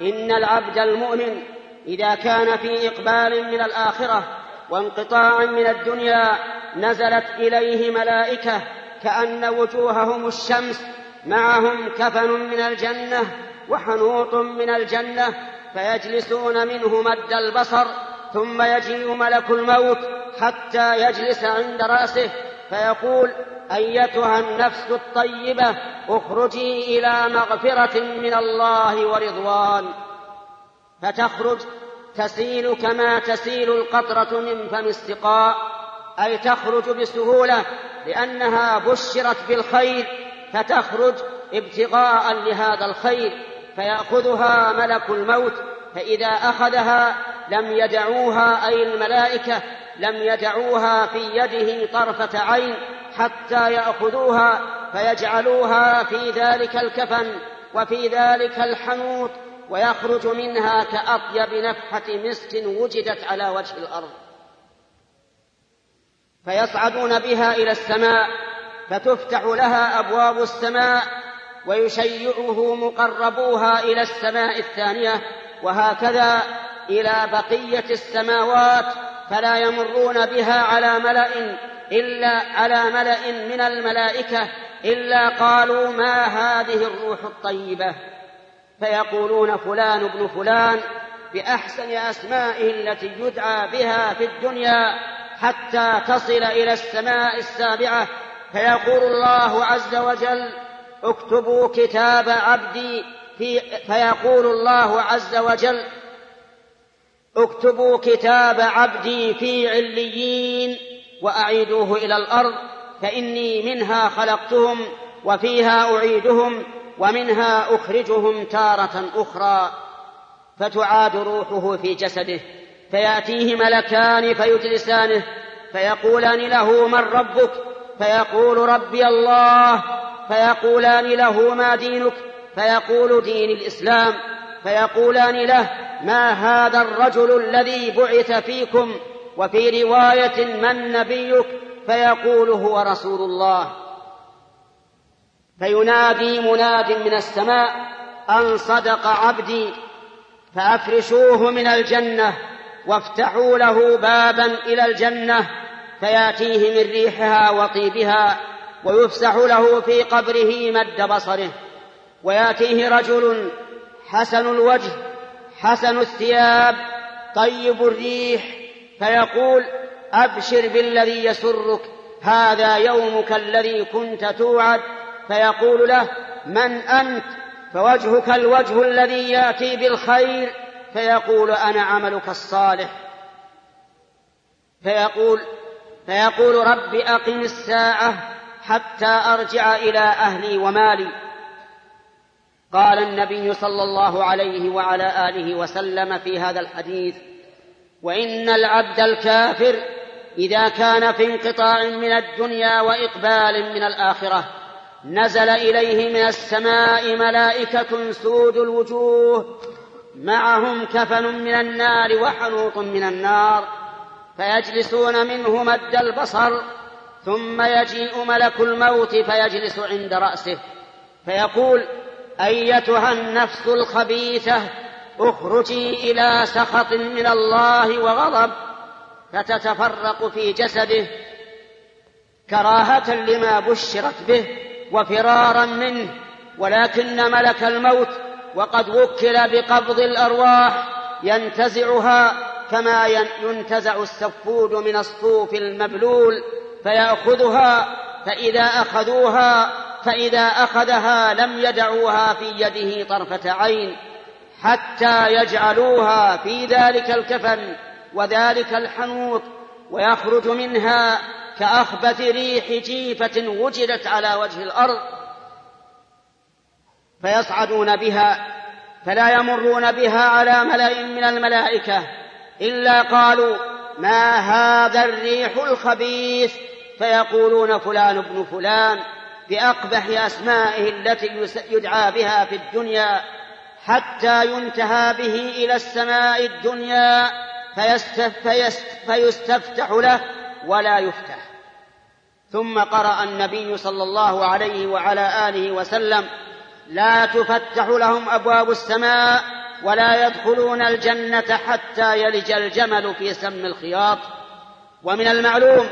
إن العبد المؤمن إذا كان في إقبال من الآخرة وانقطاع من الدنيا نزلت إليه ملائكة كأن وجوههم الشمس معهم كفن من الجنة وحنوط من الجنة فيجلسون منه مد البصر ثم يجيء ملك الموت حتى يجلس عند رأسه فيقول أيتها النفس الطيبة اخرجي إلى مغفرة من الله ورضوان. فتخرج تسيل كما تسيل القطرة من فم السقاء. أي تخرج بسهولة لأنها بشرت بالخير. فتخرج ابتغاء لهذا الخير فيأخذها ملك الموت. فإذا أخذها لم يدعوها أي الملائكة لم يدعوها في يده طرفة عين. حتى يأخذوها فيجعلوها في ذلك الكفن وفي ذلك الحنوط ويخرج منها كأطيب نفحة مسك وجدت على وجه الأرض. فيصعدون بها إلى السماء فتفتح لها أبواب السماء ويشيعه مقربوها إلى السماء الثانية وهكذا إلى بقية السماوات فلا يمرون بها على ملأ إلا على ملأ من الملائكة إلا قالوا ما هذه الروح الطيبة. فيقولون فلان ابن فلان بأحسن أسمائه التي يدعى بها في الدنيا حتى تصل إلى السماء السابعة. فيقول الله عز وجل اكتبوا كتاب عبدي في فيقول الله عز وجل اكتبوا كتاب عبدي في عليين. وأعيدوه إلى الأرض فإني منها خلقتهم وفيها أعيدهم ومنها أخرجهم تارة أخرى. فتعاد روحه في جسده فيأتيه ملكان فيجلسانه فيقولان له من ربك؟ فيقول ربي الله فيقولان له ما دينك؟ فيقول دين الإسلام فيقولان له ما هذا الرجل الذي بعث فيكم؟ وفي رواية من نبيك فيقول هو رسول الله. فينادي مناد من السماء أن صدق عبدي فأفرشوه من الجنة وافتحوا له بابا إلى الجنة فيأتيه من ريحها وطيبها ويفسح له في قبره مد بصره. ويأتيه رجل حسن الوجه حسن الثياب طيب الريح فيقول أبشر بالذي يسرك هذا يومك الذي كنت توعد. فيقول له من أنت؟ فوجهك الوجه الذي يأتي بالخير. فيقول أنا عملك الصالح. فيقول فيقول رب أقم الساعة حتى أرجع إلى أهلي ومالي. قال النبي صلى الله عليه وعلى آله وسلم في هذا الحديث وإن العبد الكافر إذا كان في انقطاع من الدنيا وإقبال من الآخرة نزل إليه من السماء ملائكة سود الوجوه معهم كفن من النار وحنوط من النار فيجلسون منه مد البصر ثم يجيء ملك الموت فيجلس عند رأسه فيقول أيتها النفس الخبيثة اخرجي إلى سخط من الله وغضب فتتفرق في جسده كراهة لما بشرت به وفرارا منه ولكن ملك الموت وقد وكل بقبض الأرواح ينتزعها كما ينتزع السفود من الصوف المبلول فيأخذها فإذا أخذوها فإذا أخذها لم يدعوها في يده طرفة عين. حتى يجعلوها في ذلك الكفن وذلك الحنوط ويخرج منها كأخبث ريح جيفة وجدت على وجه الأرض فيصعدون بها فلا يمرون بها على ملأ من الملائكة إلا قالوا ما هذا الريح الخبيث فيقولون فلان ابن فلان بأقبح أسمائه التي يدعى بها في الدنيا حتى ينتهى به إلى السماء الدنيا فيستفتح له ولا يفتح. ثم قرأ النبي صلى الله عليه وعلى آله وسلم لا تفتح لهم أبواب السماء ولا يدخلون الجنة حتى يلج الجمل في سم الخياط. ومن المعلوم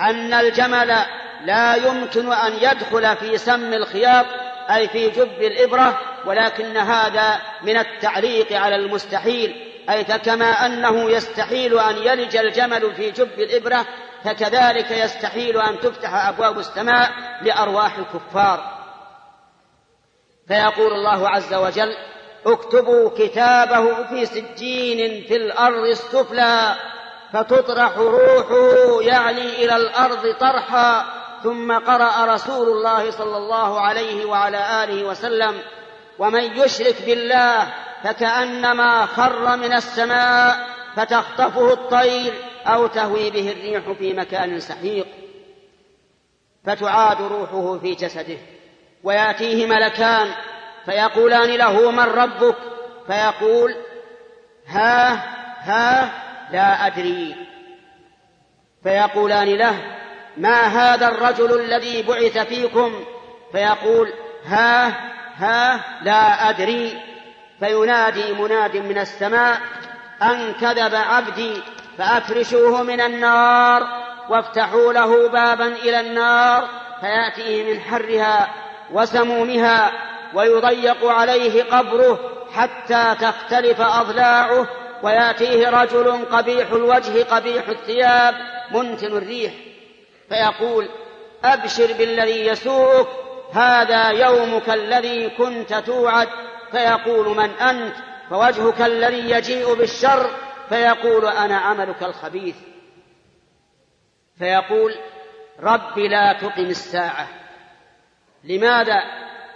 أن الجمل لا يمكن أن يدخل في سم الخياط أي في جب الإبرة ولكن هذا من التعليق على المستحيل. أي فكما أنه يستحيل أن يلج الجمل في جب الإبرة فكذلك يستحيل أن تفتح أبواب السماء لأرواح الكفار. فيقول الله عز وجل اكتبوا كتابه في سجين في الأرض السفلى فتطرح روحه يعني إلى الأرض طرحا. ثم قرأ رسول الله صلى الله عليه وعلى آله وسلم ومن يشرك بالله فكأنما خر من السماء فتخطفه الطير أو تهوي به الريح في مكان سحيق فتعاد روحه في جسده ويأتيه ملكان فيقولان له من ربك؟ فيقول ها ها لا أدري. فيقولان له ما هذا الرجل الذي بعث فيكم؟ فيقول ها ها لا أدري. فينادي مناد من السماء أن كذب عبدي فأفرشوه من النار وافتحوا له بابا إلى النار فيأتيه من حرها وسمومها ويضيق عليه قبره حتى تختلف أضلاعه ويأتيه رجل قبيح الوجه قبيح الثياب منتن الريح. فيقول أبشر بالذي يسوءك هذا يومك الذي كنت توعد. فيقول من أنت؟ فوجهك الذي يجيء بالشر. فيقول أنا عملك الخبيث. فيقول رب لا تقم الساعة. لماذا؟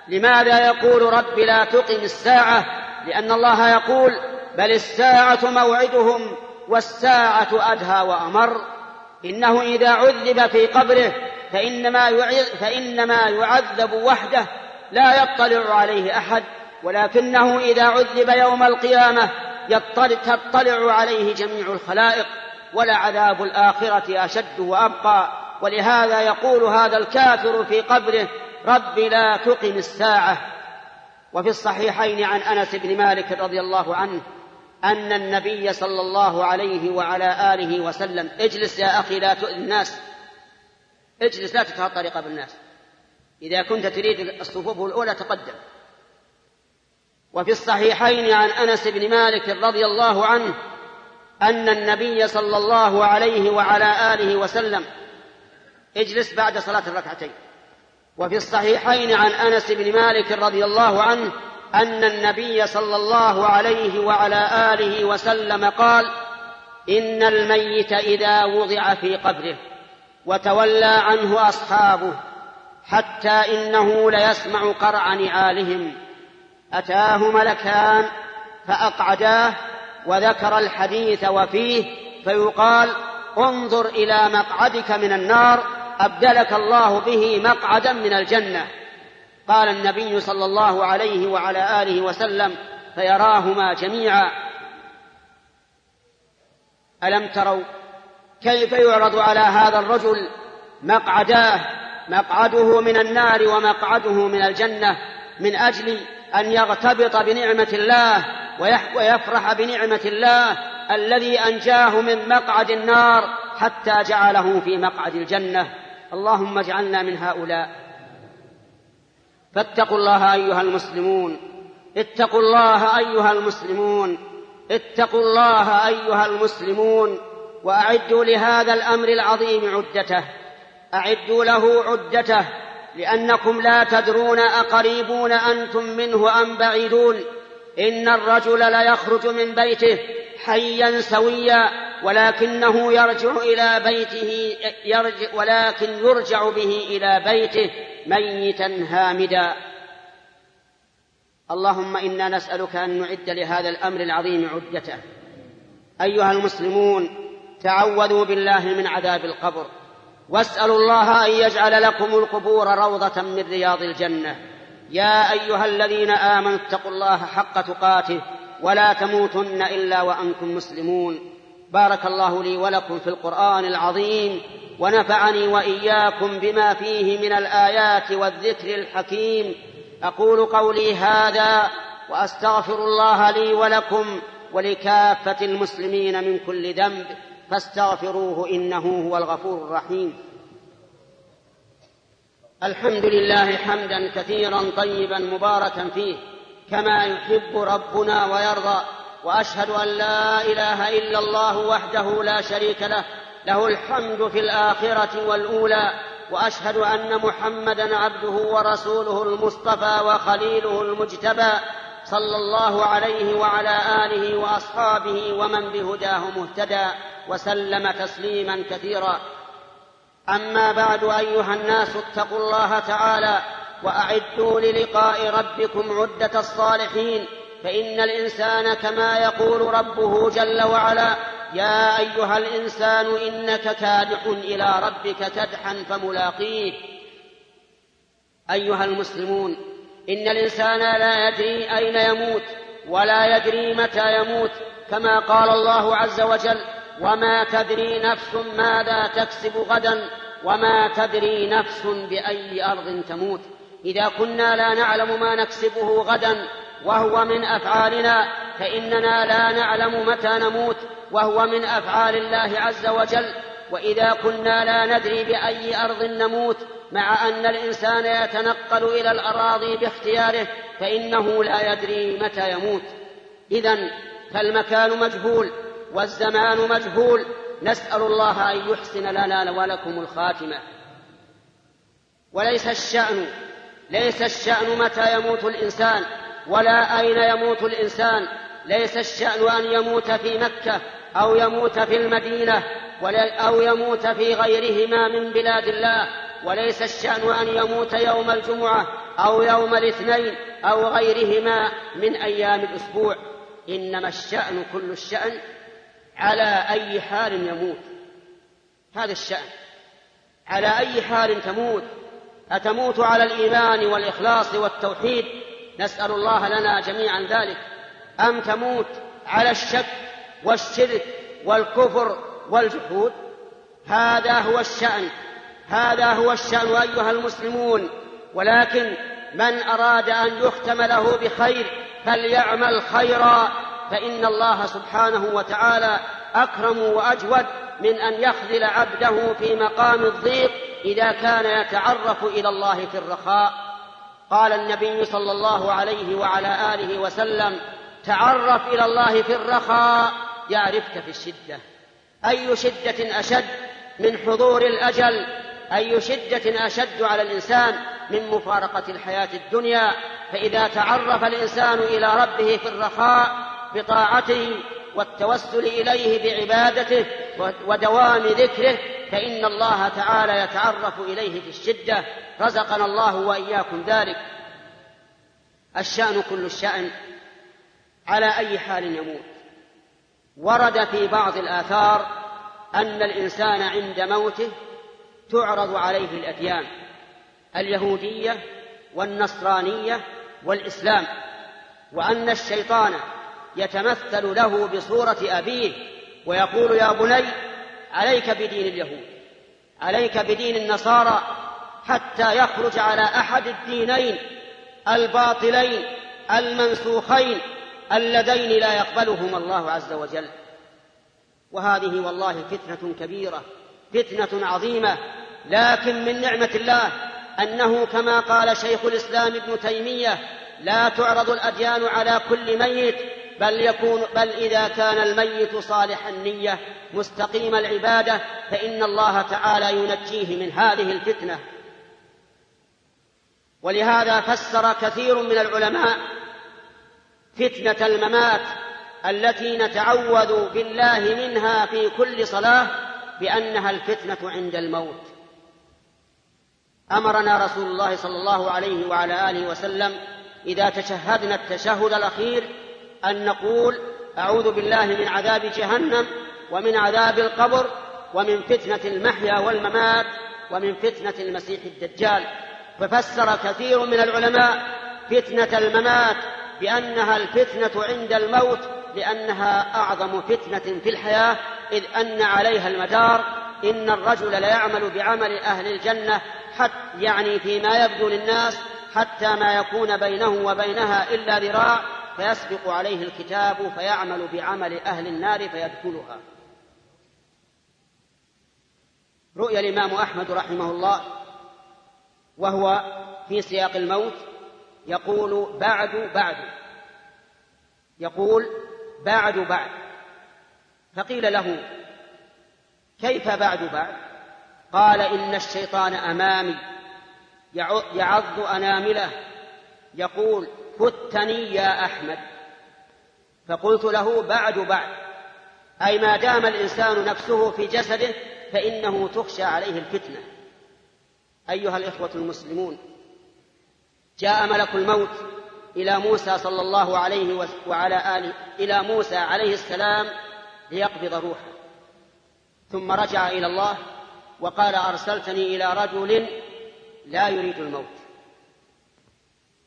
لماذا يقول رب لا تقم الساعة؟ لأن الله يقول بل الساعة موعدهم والساعة أدهى وأمر. إنه إذا عذب في قبره فإنما, فإنما يعذب وحده لا يطلع عليه أحد ولكنه إذا عذب يوم القيامة يطلع تطلع عليه جميع الخلائق ولعذاب الآخرة أشد وأبقى. ولهذا يقول هذا الكافر في قبره رب لا تقم الساعة. وفي الصحيحين عن أنس بن مالك رضي الله عنه أن النبي صلى الله عليه وعلى آله وسلم اجلس يا أخي لا تؤذي الناس. اجلس لا تتهطى رقاب الناس. إذا كنت تريد الصفوف الأولى تقدم. وفي الصحيحين عن أنس بن مالك رضي الله عنه أن النبي صلى الله عليه وعلى آله وسلم اجلس بعد صلاة الركعتين. وفي الصحيحين عن أنس بن مالك رضي الله عنه أن النبي صلى الله عليه وعلى آله وسلم قال إن الميت إذا وضع في قبره وتولى عنه أصحابه حتى إنه ليسمع قرع نعالهم. أتاه ملكان فأقعداه وذكر الحديث وفيه فيقال انظر إلى مقعدك من النار أبدلك الله به مقعدا من الجنة. قال النبي صلى الله عليه وعلى آله وسلم فيراهما جميعا. ألم تروا كيف يعرض على هذا الرجل مقعداه مقعده من النار ومقعده من الجنة من أجل أن يغتبط بنعمة الله ويفرح بنعمة الله الذي أنجاه من مقعد النار حتى جعله في مقعد الجنة. اللهم اجعلنا من هؤلاء. فاتقوا الله أيها المسلمون. اتقوا الله أيها المسلمون. اتقوا الله أيها المسلمون. وأعدوا لهذا الأمر العظيم عدته. أعدوا له عدته. لأنكم لا تدرون أقريبون أنتم منه أم بعيدون. إن الرجل ليخرج من بيته حيا سويا. ولكنه يرجع إلى بيته يرجع ولكن يرجع به إلى بيته ميتا هامدا. اللهم إنا نسألك أن نعد لهذا الأمر العظيم عدته. أيها المسلمون تعوذوا بالله من عذاب القبر. واسألوا الله أن يجعل لكم القبور روضة من رياض الجنة. يا أيها الذين آمنوا اتقوا الله حق تقاته ولا تموتن إلا وأنتم مسلمون. بارك الله لي ولكم في القرآن العظيم ونفعني وإياكم بما فيه من الآيات والذكر الحكيم. أقول قولي هذا وأستغفر الله لي ولكم ولكافة المسلمين من كل ذنب فاستغفروه إنه هو الغفور الرحيم. الحمد لله حمدا كثيرا طيبا مباركا فيه كما يحب ربنا ويرضى. وأشهد أن لا إله إلا الله وحده لا شريك له له الحمد في الآخرة والأولى وأشهد أن محمدا عبده ورسوله المصطفى وخليله المجتبى صلى الله عليه وعلى آله وأصحابه ومن بهداه مهتدى وسلم تسليما كثيرا. أما بعد أيها الناس اتقوا الله تعالى وأعدوا للقاء ربكم عدة الصالحين. فإن الإنسان كما يقول ربه جل وعلا يا أيها الإنسان إنك كادح إلى ربك كدحا فملاقيه. أيها المسلمون إن الإنسان لا يدري أين يموت ولا يدري متى يموت كما قال الله عز وجل وما تدري نفس ماذا تكسب غدا وما تدري نفس بأي أرض تموت. إذا كنا لا نعلم ما نكسبه غدا وهو من أفعالنا فإننا لا نعلم متى نموت وهو من أفعال الله عز وجل. وإذا كنا لا ندري بأي أرض نموت مع أن الإنسان يتنقل إلى الأراضي باختياره فإنه لا يدري متى يموت. اذا فالمكان مجهول والزمان مجهول. نسأل الله أن يحسن لنا ولكم الخاتمة. وليس الشأن ليس الشأن متى يموت الإنسان. ولا أين يموت الإنسان؟ ليس الشأن أن يموت في مكة أو يموت في المدينة أو يموت في غيرهما من بلاد الله. وليس الشأن أن يموت يوم الجمعة أو يوم الاثنين أو غيرهما من أيام الأسبوع. إنما الشأن كل الشأن على أي حال يموت. هذا الشأن. على أي حال تموت. أتموت على الإيمان والإخلاص والتوحيد نسأل الله لنا جميعا ذلك. أم تموت على الشك والشرك والكفر والجحود؟ هذا هو الشأن. هذا هو الشأن أيها المسلمون. ولكن من أراد أن يختم له بخير فليعمل خيرا. فإن الله سبحانه وتعالى أكرم وأجود من أن يخذل عبده في مقام الضيق إذا كان يتعرف إلى الله في الرخاء. قال النبي صلى الله عليه وعلى آله وسلم تعرف إلى الله في الرخاء يعرفك في الشدة. أي شدة أشد من حضور الأجل؟ أي شدة أشد على الإنسان من مفارقة الحياة الدنيا؟ فإذا تعرف الإنسان إلى ربه في الرخاء بطاعته والتوسل إليه بعبادته ودوام ذكره فإن الله تعالى يتعرف إليه في الشدة. رزقنا الله وإياكم ذلك. الشأن كل الشأن على أي حال يموت. ورد في بعض الآثار أن الإنسان عند موته تعرض عليه الأديان اليهودية والنصرانية والإسلام وأن الشيطان يتمثل له بصورة أبيه ويقول يا بني عليك بدين اليهود عليك بدين النصارى حتى يخرج على أحد الدينين الباطلين المنسوخين اللذين لا يقبلهما الله عز وجل. وهذه والله فتنة كبيرة فتنة عظيمة لكن من نعمة الله أنه كما قال شيخ الإسلام ابن تيمية لا تعرض الأديان على كل ميت بل يكون بل إذا كان الميت صالح النية مستقيم العبادة فإن الله تعالى ينجيه من هذه الفتنة. ولهذا فسر كثير من العلماء فتنة الممات التي نتعوذ بالله منها في كل صلاة بأنها الفتنة عند الموت. أمرنا رسول الله صلى الله عليه وعلى آله وسلم إذا تشهدنا التشهد الأخير أن نقول أعوذ بالله من عذاب جهنم ومن عذاب القبر ومن فتنة المحيا والممات ومن فتنة المسيح الدجال. ففسر كثير من العلماء فتنة الممات بأنها الفتنة عند الموت لأنها أعظم فتنة في الحياة إذ أن عليها المدار إن الرجل ليعمل بعمل أهل الجنة حتى يعني فيما يبدو للناس حتى ما يكون بينه وبينها إلا ذراع فيسبق عليه الكتاب فيعمل بعمل أهل النار فيدخلها. رؤيا الإمام أحمد رحمه الله وهو في سياق الموت يقول بعد بعد. يقول بعد بعد. فقيل له كيف بعد بعد؟ قال إن الشيطان أمامي يعض أنامله يقول فتني يا أحمد. فقلت له بعد بعد. أي ما دام الإنسان نفسه في جسده فإنه تخشى عليه الفتنة. أيها الإخوة المسلمون جاء ملك الموت إلى موسى صلى الله عليه وعلى آله إلى موسى عليه السلام ليقبض روحه. ثم رجع إلى الله وقال أرسلتني إلى رجل لا يريد الموت.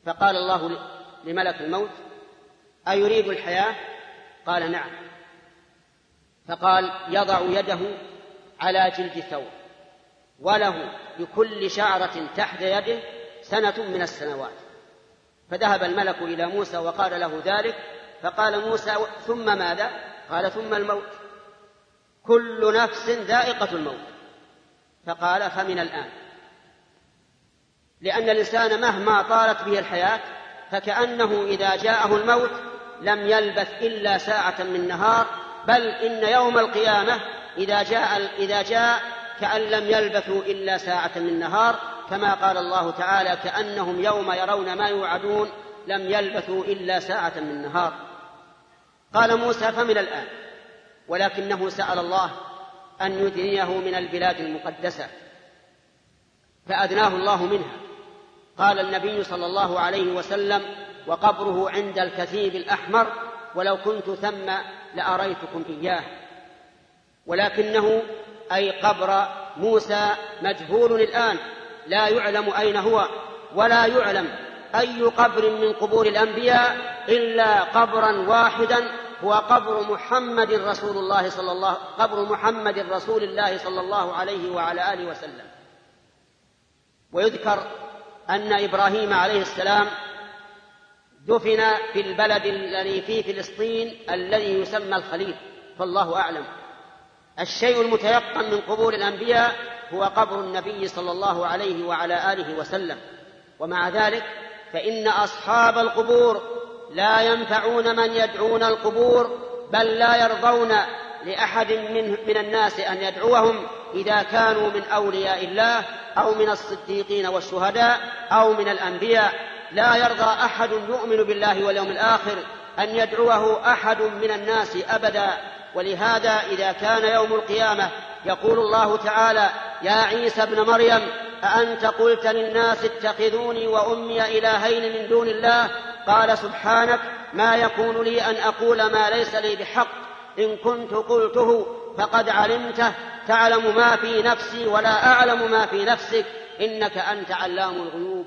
فقال الله لملك الموت أيريد الحياة؟ قال نعم. فقال يضع يده على جلد ثوب. وله بكل شعرة تحت يده سنة من السنوات. فذهب الملك إلى موسى وقال له ذلك فقال موسى ثم ماذا؟ قال ثم الموت. كل نفس ذائقة الموت. فقال فمن الآن. لأن الإنسان مهما طالت به الحياة فكأنه إذا جاءه الموت لم يلبث إلا ساعة من نهار بل إن يوم القيامة إذا جاء إذا جاء كأن لم يلبثوا إلا ساعة من نهار كما قال الله تعالى كأنهم يوم يرون ما يوعدون لم يلبثوا إلا ساعة من نهار. قال موسى فمن الآن؟ ولكنه سأل الله أن يدنيه من البلاد المقدسة فأدناه الله منها. قال النبي صلى الله عليه وسلم وقبره عند الكثيب الأحمر ولو كنت ثم لأريتكم إياه. ولكنه أي قبر موسى مجهول الآن. لا يعلم أين هو ولا يعلم أي قبر من قبور الأنبياء إلا قبرا واحدا هو قبر محمد رسول الله صلى الله قبر محمد رسول الله صلى الله عليه وعلى آله وسلم. ويذكر أن إبراهيم عليه السلام دفن في البلد الذي في فلسطين الذي يسمى الخليل فالله أعلم. الشيء المتيقن من قبور الأنبياء هو قبر النبي صلى الله عليه وعلى آله وسلم. ومع ذلك فإن أصحاب القبور لا ينفعون من يدعون القبور بل لا يرضون لأحد من, من الناس أن يدعوهم إذا كانوا من أولياء الله أو من الصديقين والشهداء أو من الأنبياء. لا يرضى أحد يؤمن بالله واليوم الآخر أن يدعوه أحد من الناس أبدا. ولهذا إذا كان يوم القيامة يقول الله تعالى يا عيسى ابن مريم أأنت قلت للناس اتخذوني وأمي إلهين من دون الله؟ قال سبحانك ما يكون لي أن أقول ما ليس لي بحق. إن كنت قلته فقد علمته. تعلم ما في نفسي ولا أعلم ما في نفسك. إنك أنت علام الغيوب.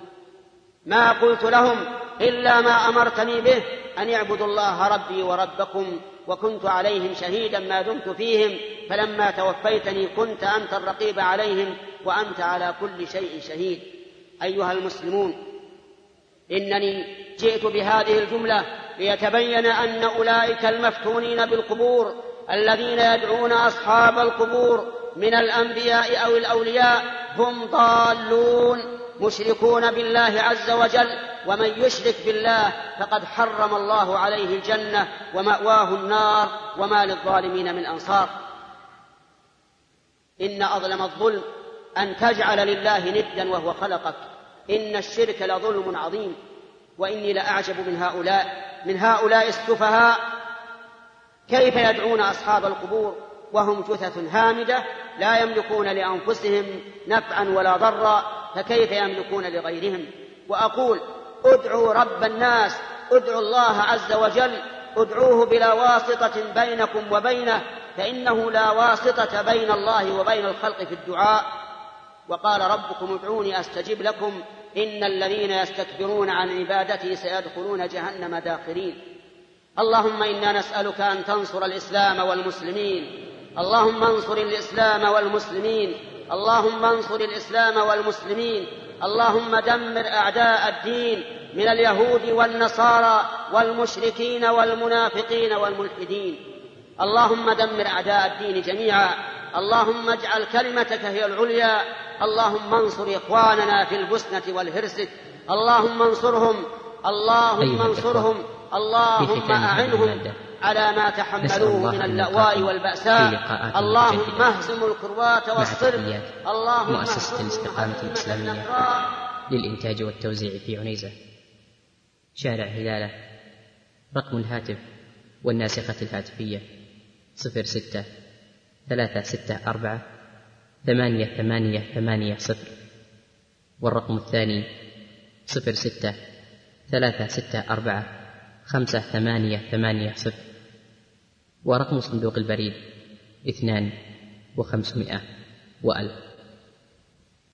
ما قلت لهم إلا ما أمرتني به أن يعبدوا الله ربي وربكم وكنت عليهم شهيدا ما دمت فيهم فلما توفيتني كنت أنت الرقيب عليهم وأنت على كل شيء شهيد. أيها المسلمون إنني جئت بهذه الجملة ليتبين أن أولئك المفتونين بالقبور الذين يدعون أصحاب القبور من الأنبياء أو الأولياء هم ضالون. مشركون بالله عز وجل ومن يشرك بالله فقد حرم الله عليه الجنة ومأواه النار وما للظالمين من أنصار. إن أظلم الظلم أن تجعل لله ندا وهو خلقك. إن الشرك لظلم عظيم. وإني لأعجب من هؤلاء من هؤلاء السفهاء. كيف يدعون أصحاب القبور؟ وهم جثث هامدة لا يملكون لأنفسهم نفعا ولا ضرا. فكيف يملكون لغيرهم؟ وأقول ادعوا رب الناس ادعوا الله عز وجل ادعوه بلا واسطة بينكم وبينه فإنه لا واسطة بين الله وبين الخلق في الدعاء. وقال ربكم ادعوني أستجب لكم إن الذين يستكبرون عن عبادتي سيدخلون جهنم داخرين. اللهم إنا نسألك أن تنصر الإسلام والمسلمين. اللهم انصر الإسلام والمسلمين. اللهم انصر الإسلام والمسلمين. اللهم دمر أعداء الدين من اليهود والنصارى والمشركين والمنافقين والملحدين. اللهم دمر أعداء الدين جميعا. اللهم اجعل كلمتك هي العليا. اللهم انصر إخواننا في البسنة والهرسك اللهم انصرهم. اللهم انصرهم. اللهم أعنهم. على ما تحملوه من اللأواء والبأساء. اللهم اهزم الكروات والصرف اللهم مؤسسة الاستقامة الإسلامية للإنتاج والتوزيع في عنيزة. شارع هلالة. رقم الهاتف والناسخة الهاتفية صفر ستة ثلاثة ستة أربعة ثمانية ثمانية ثمانية صفر. والرقم الثاني صفر ستة ثلاثة ستة أربعة خمسة ثمانية ثمانية صفر. ورقم صندوق البريد اثنان وخمسمائة وألف.